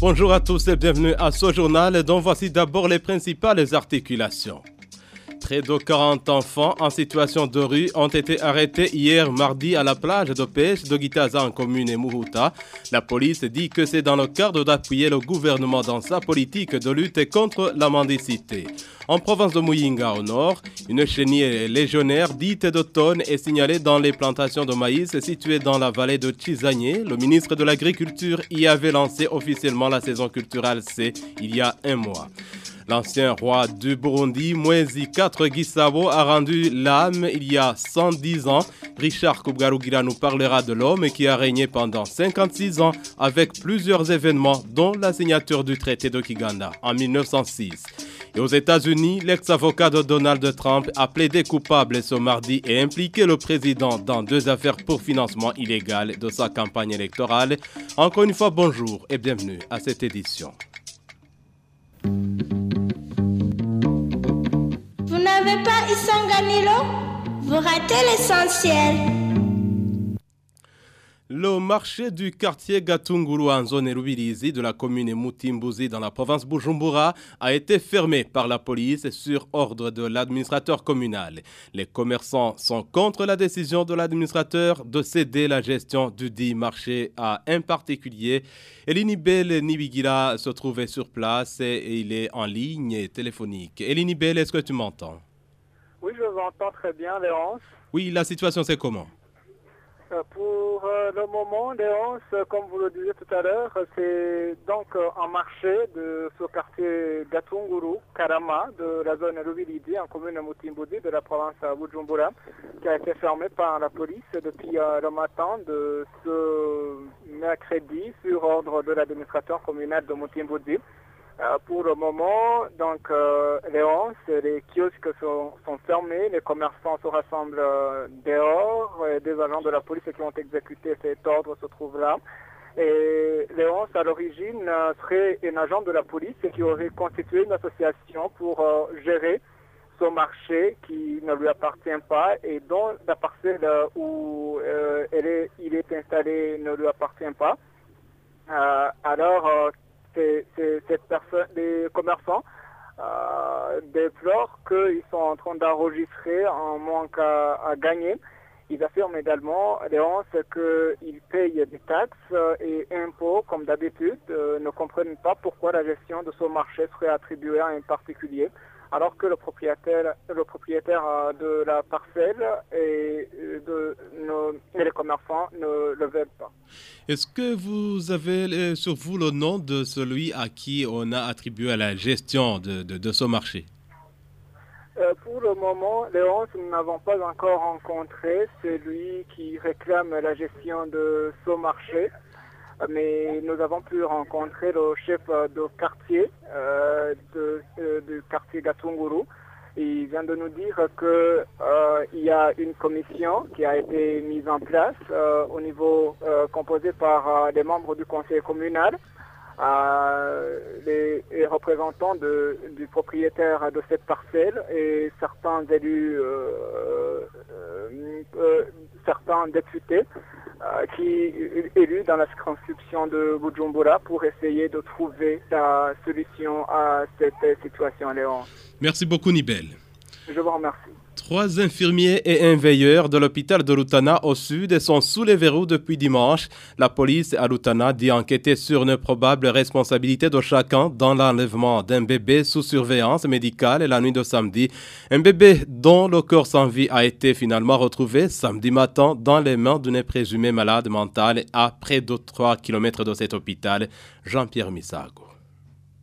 Bonjour à tous et bienvenue à ce journal dont voici d'abord les principales articulations. Près de 40 enfants en situation de rue ont été arrêtés hier mardi à la plage de pêche de Gitaza en commune et Muhuta. La police dit que c'est dans le cadre d'appuyer le gouvernement dans sa politique de lutte contre la mendicité. En province de Muyinga au nord, une chenille légionnaire dite d'automne est signalée dans les plantations de maïs situées dans la vallée de Chizanye. Le ministre de l'Agriculture y avait lancé officiellement la saison culturelle C il y a un mois. L'ancien roi du Burundi, Mwezi IV Gisabo, a rendu l'âme il y a 110 ans. Richard Kubgarugira nous parlera de l'homme qui a régné pendant 56 ans avec plusieurs événements, dont la signature du traité de Kiganda en 1906. Et aux États-Unis, l'ex-avocat de Donald Trump a plaidé coupable ce mardi et impliqué le président dans deux affaires pour financement illégal de sa campagne électorale. Encore une fois, bonjour et bienvenue à cette édition. N'avez pas Isanganilo Vous ratez l'essentiel. Le marché du quartier Gatunguru en zone Rubirizi de la commune Mutimbuzi dans la province Bujumbura a été fermé par la police sur ordre de l'administrateur communal. Les commerçants sont contre la décision de l'administrateur de céder la gestion du dit marché à un particulier. Elinibel Nibigira se trouvait sur place et il est en ligne téléphonique. Elinibel, est-ce que tu m'entends? Oui, je vous entends très bien, Léonce. Oui, la situation c'est comment? Pour euh, le moment, Léonce, comme vous le disiez tout à l'heure, c'est donc euh, un marché de ce quartier Gatunguru, Karama, de la zone Rubilidi, en commune Mutimbudi, de la province Bujumbura, qui a été fermé par la police depuis le matin de ce mercredi sur ordre de l'administrateur communal de Mutimbudi. Euh, pour le moment, donc, euh, les kiosques sont, fermés, les commerçants se rassemblent euh, dehors, et des agents de la police qui ont exécuté cet ordre se trouvent là. Et Léonce, à l'origine, serait un agent de la police qui aurait constitué une association pour gérer ce marché qui ne lui appartient pas et dont la parcelle où il est installé ne lui appartient pas. alors, cette personne, les commerçants euh, déplorent qu'ils sont en train d'enregistrer un manque à, gagner. Ils affirment également, Léonce, qu'ils payent des taxes et impôts comme d'habitude, euh, ne comprennent pas pourquoi la gestion de ce marché serait attribuée à un particulier alors que le propriétaire, le propriétaire euh, de la parcelle et, euh, de, les commerçants ne le veulent pas. Est-ce que vous avez euh, sur vous le nom de celui à qui on a attribué la gestion de, de, ce marché? Pour le moment, Léonce, nous n'avons pas encore rencontré celui qui réclame la gestion de ce marché mais nous avons pu rencontrer le chef de quartier euh, de, euh, du quartier Gatunguru. Il vient de nous dire qu'il euh, y a une commission qui a été mise en place au niveau composé par les membres du conseil communal, les, représentants du propriétaire de cette parcelle et certains élus, certains députés euh, qui est élu dans la circonscription de Bujumbura pour essayer de trouver la solution à cette situation, Léon. Merci beaucoup, Nibel. Je vous remercie. Trois infirmiers et un veilleur de l'hôpital de Lutana au sud sont sous les verrous depuis dimanche. La police à Lutana dit enquêter sur une probable responsabilité de chacun dans l'enlèvement d'un bébé sous surveillance médicale la nuit de samedi. Un bébé dont le corps sans vie a été finalement retrouvé samedi matin dans les mains d'une présumée malade mentale à près de 3 km de cet hôpital. Jean-Pierre Misago.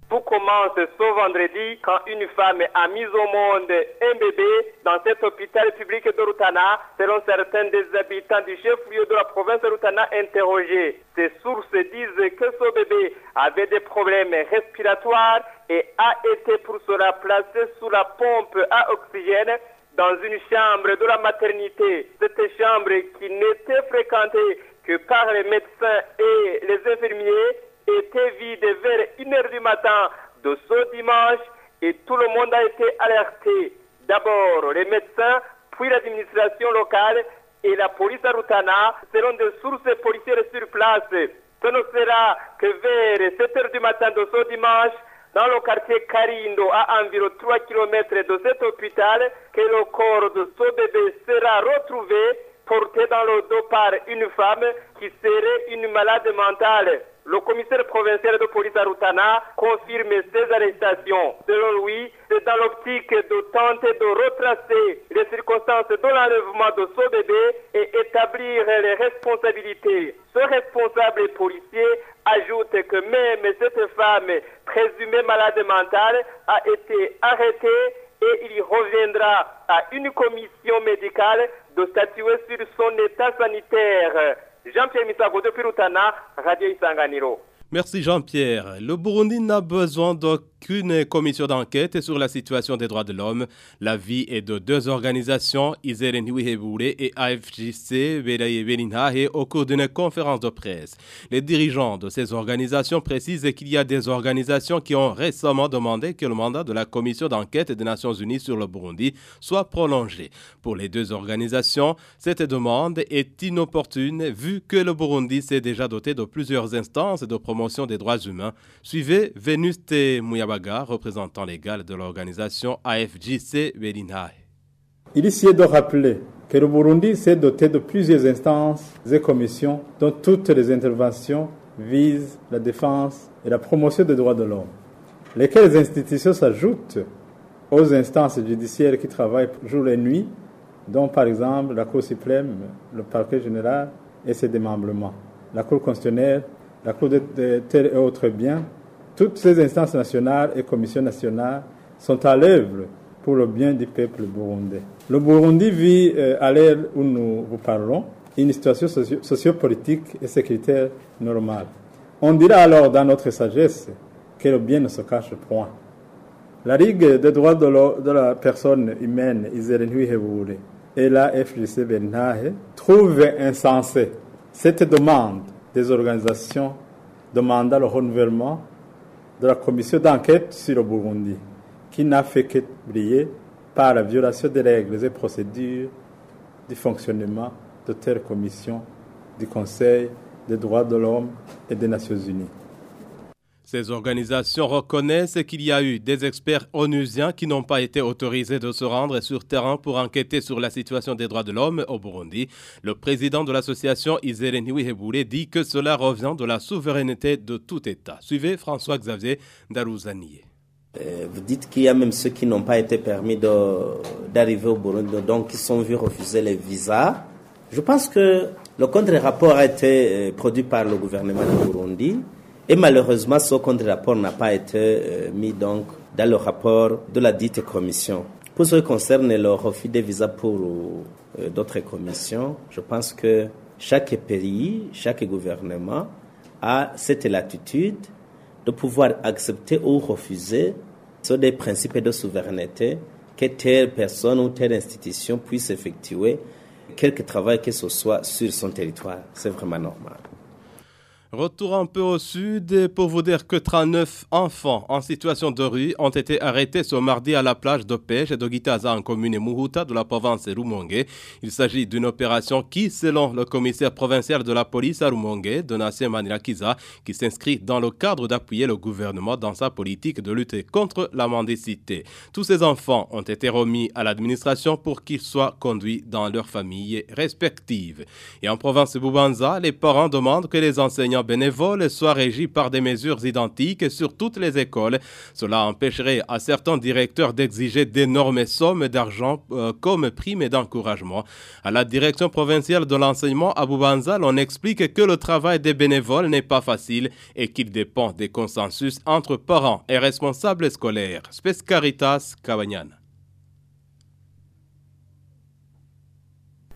Tout commence ce vendredi quand une femme a mis au monde un bébé dans cet hôpital public de Rutana, selon certains des habitants du chef-lieu de la province de Rutana interrogés. Ces sources disent que ce bébé avait des problèmes respiratoires et a été pour cela placé sous la pompe à oxygène dans une chambre de la maternité. Cette chambre qui n'était fréquentée que par les médecins et les infirmiers était vide vers 1h du matin de ce dimanche et tout le monde a été alerté. D'abord les médecins, puis l'administration locale et la police à Rutana, selon des sources policières sur place. Ce ne sera que vers 7 heures du matin de ce dimanche dans le quartier Karindo, à environ 3 km de cet hôpital, que le corps de ce bébé sera retrouvé porté dans le dos par une femme qui serait une malade mentale. Le commissaire provincial de police à Rutana confirme ces arrestations. Selon lui, c'est dans l'optique de tenter de retracer les circonstances de l'enlèvement de ce bébé et établir les responsabilités. Ce responsable policier ajoute que même cette femme présumée malade mentale a été arrêtée et il reviendra à une commission médicale de statuer sur son état sanitaire. Jean-Pierre Misago de Pirutana, Radio Isanganiro. Merci Jean-Pierre. Le Burundi n'a besoin d'aucune commission d'enquête sur la situation des droits de l'homme. La vie est de deux organisations, Iseren et AFJC Belinhahe, au cours d'une conférence de presse. Les dirigeants de ces organisations précisent qu'il y a des organisations qui ont récemment demandé que le mandat de la commission d'enquête des Nations Unies sur le Burundi soit prolongé. Pour les deux organisations, cette demande est inopportune vu que le Burundi s'est déjà doté de plusieurs instances de promotion des droits humains. Suivez Venuste Représentant légal de l'organisation AFJC Belinhae. Il est de rappeler que le Burundi s'est doté de plusieurs instances et commissions dont toutes les interventions visent la défense et la promotion des droits de l'homme. Lesquelles institutions s'ajoutent aux instances judiciaires qui travaillent jour et nuit, dont par exemple la Cour suprême, le parquet général et ses démembrements, la Cour constitutionnelle la Cour de, terres et autres biens, toutes ces instances nationales et commissions nationales sont à l'œuvre pour le bien du peuple burundais. Le Burundi vit, euh, à l'ère où nous vous parlons, une situation sociopolitique et sécuritaire normale. On dira alors dans notre sagesse que le bien ne se cache point. La Ligue des droits de, la personne humaine, et la FGC Benahe trouvent insensé cette demande des organisations demandant le renouvellement de la commission d'enquête sur le Burundi, qui n'a fait que briller par la violation des règles et procédures du fonctionnement de telles commissions du Conseil des droits de l'homme et des Nations Unies. Ces organisations reconnaissent qu'il y a eu des experts onusiens qui n'ont pas été autorisés de se rendre sur terrain pour enquêter sur la situation des droits de l'homme au Burundi. Le président de l'association Izereniwi Hebule dit que cela revient de la souveraineté de tout État. Suivez François-Xavier Darouzanier. Euh, vous dites qu'il y a même ceux qui n'ont pas été permis d'arriver au Burundi, donc qui sont vus refuser les visas. Je pense que le contre-rapport a été euh, produit par le gouvernement du Burundi. Et malheureusement, ce contre-rapport n'a pas été euh, mis donc dans le rapport de la dite commission. Pour ce qui concerne le refus des visas pour euh, d'autres commissions, je pense que chaque pays, chaque gouvernement a cette latitude de pouvoir accepter ou refuser sur des principes de souveraineté que telle personne ou telle institution puisse effectuer quelque travail que ce soit sur son territoire. C'est vraiment normal. Retour un peu au sud pour vous dire que 39 enfants en situation de rue ont été arrêtés ce mardi à la plage de pêche de Gitaza en commune Muhuta de la province Rumongue. Il s'agit d'une opération qui, selon le commissaire provincial de la police à Rumongue, Donatien Manilakiza, qui s'inscrit dans le cadre d'appuyer le gouvernement dans sa politique de lutter contre la mendicité. Tous ces enfants ont été remis à l'administration pour qu'ils soient conduits dans leurs familles respectives. Et en province Boubanza, les parents demandent que les enseignants bénévoles soient régis par des mesures identiques sur toutes les écoles. Cela empêcherait à certains directeurs d'exiger d'énormes sommes d'argent euh, comme prime d'encouragement. À la direction provinciale de l'enseignement à Boubanza, on explique que le travail des bénévoles n'est pas facile et qu'il dépend des consensus entre parents et responsables scolaires. Spes Caritas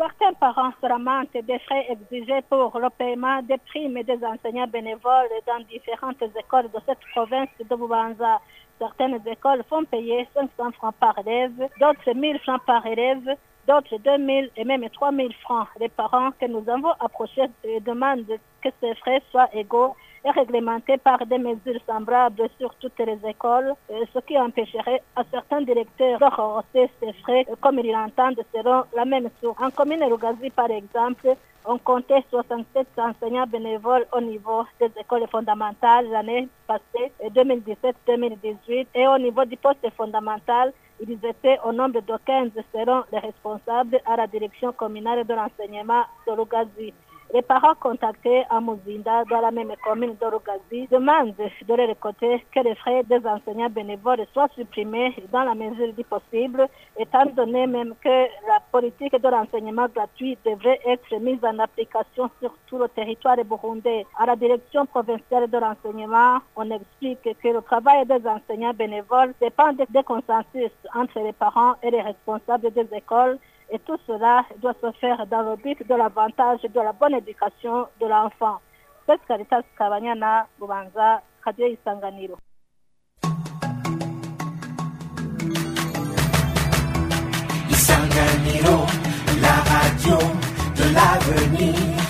Certains parents se lamentent des frais exigés pour le paiement des primes des enseignants bénévoles dans différentes écoles de cette province de Boubanza. Certaines écoles font payer 500 francs par élève, d'autres 1000 francs par élève, d'autres 2000 et même 3000 francs. Les parents que nous avons approchés demandent que ces frais soient égaux est réglementé par des mesures semblables sur toutes les écoles, euh, ce qui empêcherait à certains directeurs de rehausser ces frais euh, comme ils l'entendent selon la même source. En commune Rugazi, par exemple, on comptait 67 enseignants bénévoles au niveau des écoles fondamentales l'année passée, 2017-2018, et au niveau du poste fondamental, ils étaient au nombre de 15 selon les responsables à la direction communale de l'enseignement de Lugazi. Les parents contactés à Muzinda, dans la même commune d'Orugazi, demandent de leur côté que les frais des enseignants bénévoles soient supprimés dans la mesure du possible, étant donné même que la politique de l'enseignement gratuit devrait être mise en application sur tout le territoire burundais. À la direction provinciale de l'enseignement, on explique que le travail des enseignants bénévoles dépend des consensus entre les parents et les responsables des écoles et tout cela doit se faire dans le but de l'avantage de la bonne éducation de l'enfant. Caritas Kabanyana, Bubanza, Radio Isanganiro. Isanganiro, la radio de l'avenir.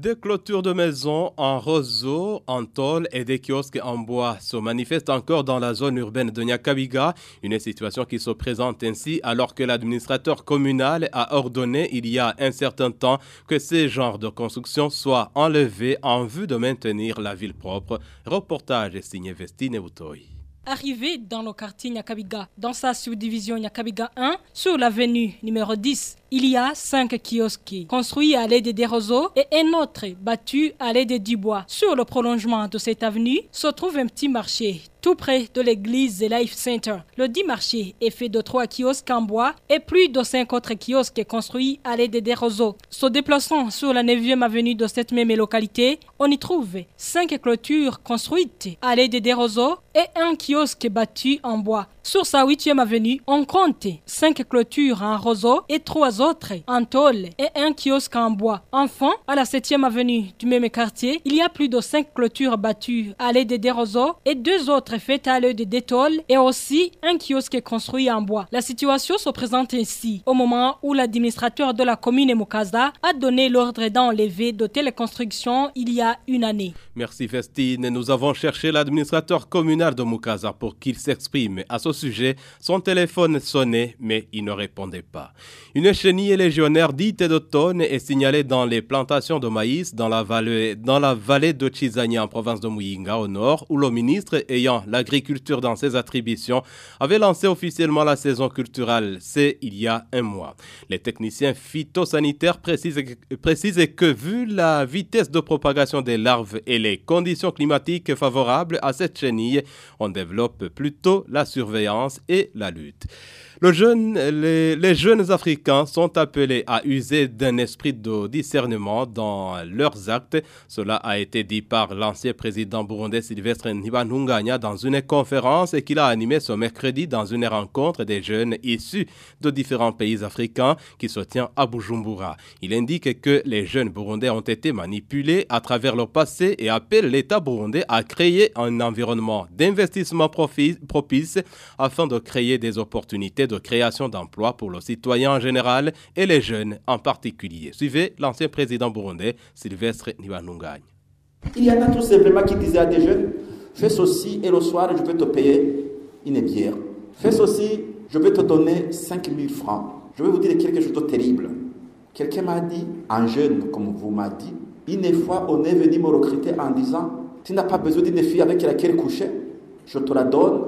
Des clôtures de maisons en roseau, en tôle et des kiosques en bois se manifestent encore dans la zone urbaine de Nyakabiga, une situation qui se présente ainsi alors que l'administrateur communal a ordonné il y a un certain temps que ces genres de constructions soient enlevés en vue de maintenir la ville propre. Reportage signé Vestine Utoy. Arrivé dans le quartier Nyakabiga, dans sa subdivision Nyakabiga 1, sur l'avenue numéro 10, il y a cinq kiosques construits à l'aide des roseaux et un autre battu à l'aide du bois. Sur le prolongement de cette avenue se trouve un petit marché tout près de l'église Life Center. Le dit marché est fait de trois kiosques en bois et plus de cinq autres kiosques construits à l'aide des roseaux. Se déplaçant sur la 9e avenue de cette même localité, on y trouve cinq clôtures construites à l'aide des roseaux et un kiosque battu en bois. Sur sa 8e avenue, on compte cinq clôtures en roseau et trois autres en tôle et un kiosque en bois. Enfin, à la 7e avenue du même quartier, il y a plus de cinq clôtures battues à l'aide des roseaux et deux autres faites à l'aide des tôles et aussi un kiosque construit en bois. La situation se présente ainsi au moment où l'administrateur de la commune Mukaza a donné l'ordre d'enlever de telles constructions il y a une année. Merci Festine. Nous avons cherché l'administrateur communal de Mukaza pour qu'il s'exprime à ce sujet. Son téléphone sonnait, mais il ne répondait pas. Une chenille légionnaire dite d'automne est signalée dans les plantations de maïs dans la vallée, de Chizani en province de Muyinga au nord, où le ministre ayant l'agriculture dans ses attributions avait lancé officiellement la saison culturelle. C'est il y a un mois. Les techniciens phytosanitaires précisent que vu la vitesse de propagation des larves et les conditions climatiques favorables à cette chenille, on développe plutôt la surveillance et la lutte. Les, jeunes Africains sont appelés à user d'un esprit de discernement dans leurs actes. Cela a été dit par l'ancien président burundais Sylvestre Ntibantunganya dans une conférence qu'il a animée ce mercredi dans une rencontre des jeunes issus de différents pays africains qui se tient à Bujumbura. Il indique que les jeunes burundais ont été manipulés à travers leur passé et appelle l'État burundais à créer un environnement d'investissement propice afin de créer des opportunités de création d'emplois pour le citoyen en général et les jeunes en particulier. Suivez l'ancien président burundais Sylvestre Nibanungagne. Il y en a tout simplement qui disaient à des jeunes Fais ceci et le soir je peux te payer une bière. Fais ceci, je vais te donner 5000 francs. Je vais vous dire quelque chose de terrible. Quelqu'un m'a dit, un jeune comme vous m'a dit, une fois on est venu me recruter en disant Tu n'as pas besoin d'une fille avec laquelle coucher, je te la donne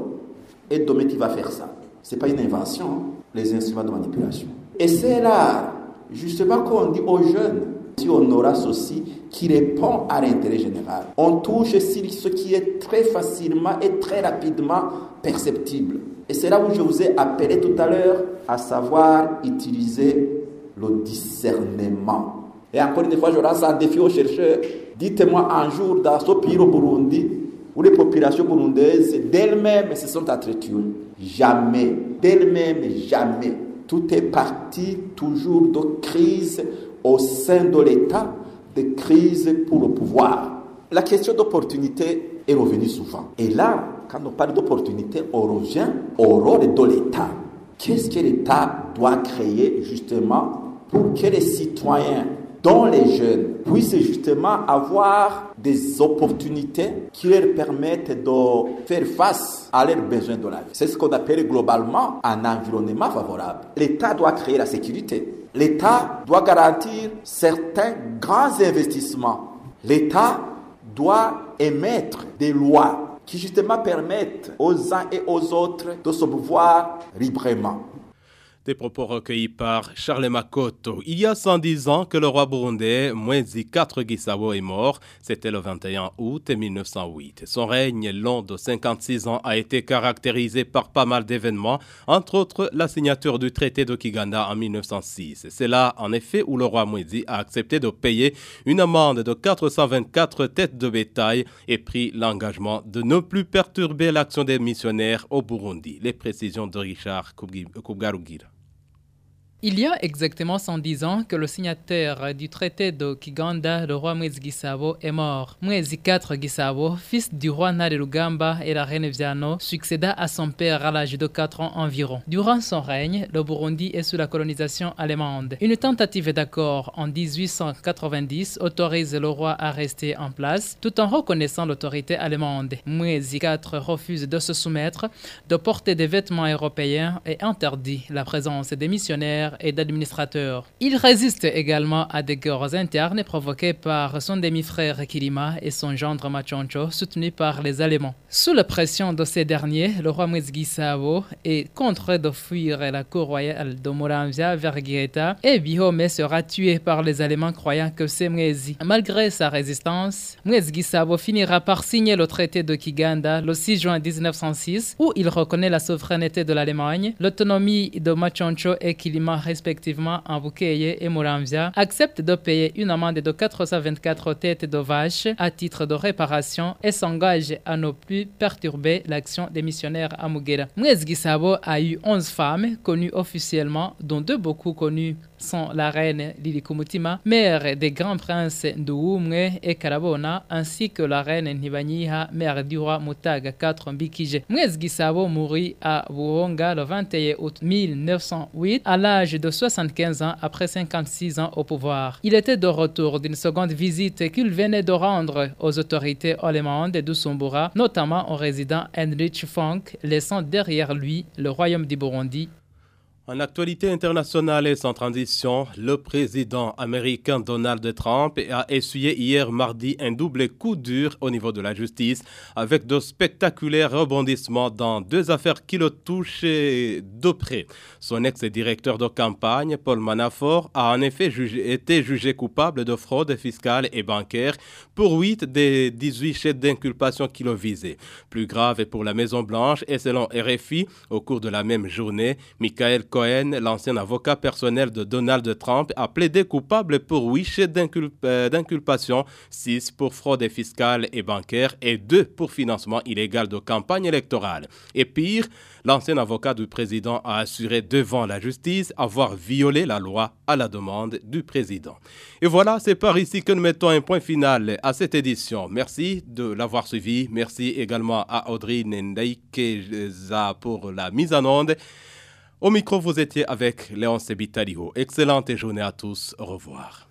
et demain tu vas faire ça. Ce n'est pas une invention, hein, les instruments de manipulation. Et c'est là, justement, qu'on dit aux jeunes, si on aura ceci qui répond à l'intérêt général, on touche ce qui est très facilement et très rapidement perceptible. Et c'est là où je vous ai appelé tout à l'heure à savoir utiliser le discernement. Et encore une fois, je lance un défi aux chercheurs. Dites-moi un jour dans ce pays au Burundi où les populations burundaises d'elles-mêmes se sont entretuées. Jamais, d'elles-mêmes, jamais. Tout est parti toujours de crise au sein de l'État, de crise pour le pouvoir. La question d'opportunité est revenue souvent. Et là, quand on parle d'opportunité, on revient au rôle de l'État. Qu'est-ce que l'État doit créer justement pour que les citoyens dont les jeunes puissent justement avoir des opportunités qui leur permettent de faire face à leurs besoins de la vie. C'est ce qu'on appelle globalement un environnement favorable. L'État doit créer la sécurité. L'État doit garantir certains grands investissements. L'État doit émettre des lois qui justement permettent aux uns et aux autres de se pouvoir librement. Des propos recueillis par Charles Makoto. Il y a 110 ans que le roi burundais Mwezi IV Gisabo est mort. C'était le 21 août 1908. Son règne long de 56 ans a été caractérisé par pas mal d'événements, entre autres la signature du traité de Kiganda en 1906. C'est là, en effet, où le roi Mwezi a accepté de payer une amende de 424 têtes de bétail et pris l'engagement de ne plus perturber l'action des missionnaires au Burundi. Les précisions de Richard Kubgarugira. Il y a exactement 110 ans que le signataire du traité de Kiganda, le roi Mwezi Gisabo, est mort. Mwezi IV Gisabo, fils du roi Nare Rugamba et la reine Viano, succéda à son père à l'âge de 4 ans environ. Durant son règne, le Burundi est sous la colonisation allemande. Une tentative d'accord en 1890 autorise le roi à rester en place tout en reconnaissant l'autorité allemande. Mwezi IV refuse de se soumettre, de porter des vêtements européens et interdit la présence des missionnaires et d'administrateurs. Il résiste également à des guerres internes provoquées par son demi-frère Kirima et son gendre Machoncho, soutenu par les Allemands. Sous la pression de ces derniers, le roi Mwezgisavo est contraint de fuir la cour royale de Moramvia vers Guetta et Bihome sera tué par les Allemands croyant que c'est Mwezi. Malgré sa résistance, Mwezgisavo finira par signer le traité de Kiganda le 6 juin 1906 où il reconnaît la souveraineté de l'Allemagne, l'autonomie de Machoncho et Kilima respectivement en et Muramvia, accepte de payer une amende de 424 têtes de vaches à titre de réparation et s'engage à ne plus perturber l'action des missionnaires à Mugera. Mwezgisabo a eu 11 femmes connues officiellement, dont deux beaucoup connues sont la reine Lili Kumutima, mère des grands princes Nduumwe et Karabona, ainsi que la reine Nibanyiha, mère du roi Mutaga IV Mbikije. Mwezgisabo mourut à Buhonga le 21 août 1908 à l'âge de 75 ans après 56 ans au pouvoir. Il était de retour d'une seconde visite qu'il venait de rendre aux autorités allemandes de Sumbura, notamment au résident Heinrich Funk, laissant derrière lui le royaume du Burundi en actualité internationale et sans transition, le président américain Donald Trump a essuyé hier mardi un double coup dur au niveau de la justice avec de spectaculaires rebondissements dans deux affaires qui le touchent de près. Son ex-directeur de campagne, Paul Manafort, a en effet été jugé coupable de fraude fiscale et bancaire pour 8 des 18 chefs d'inculpation qui le visaient. Plus grave pour la Maison-Blanche et selon RFI, au cours de la même journée, Michael Cohen, l'ancien avocat personnel de Donald Trump, a plaidé coupable pour 8 chefs d'inculpation, 6 pour fraude fiscale et bancaire et 2 pour financement illégal de campagne électorale. Et pire, l'ancien avocat du président a assuré devant la justice avoir violé la loi à la demande du président. Et voilà, c'est par ici que nous mettons un point final à cette édition. Merci de l'avoir suivi. Merci également à Audrey Nendaikeza pour la mise en onde. Au micro, vous étiez avec Léon Sebitaliho. Excellente journée à tous. Au revoir.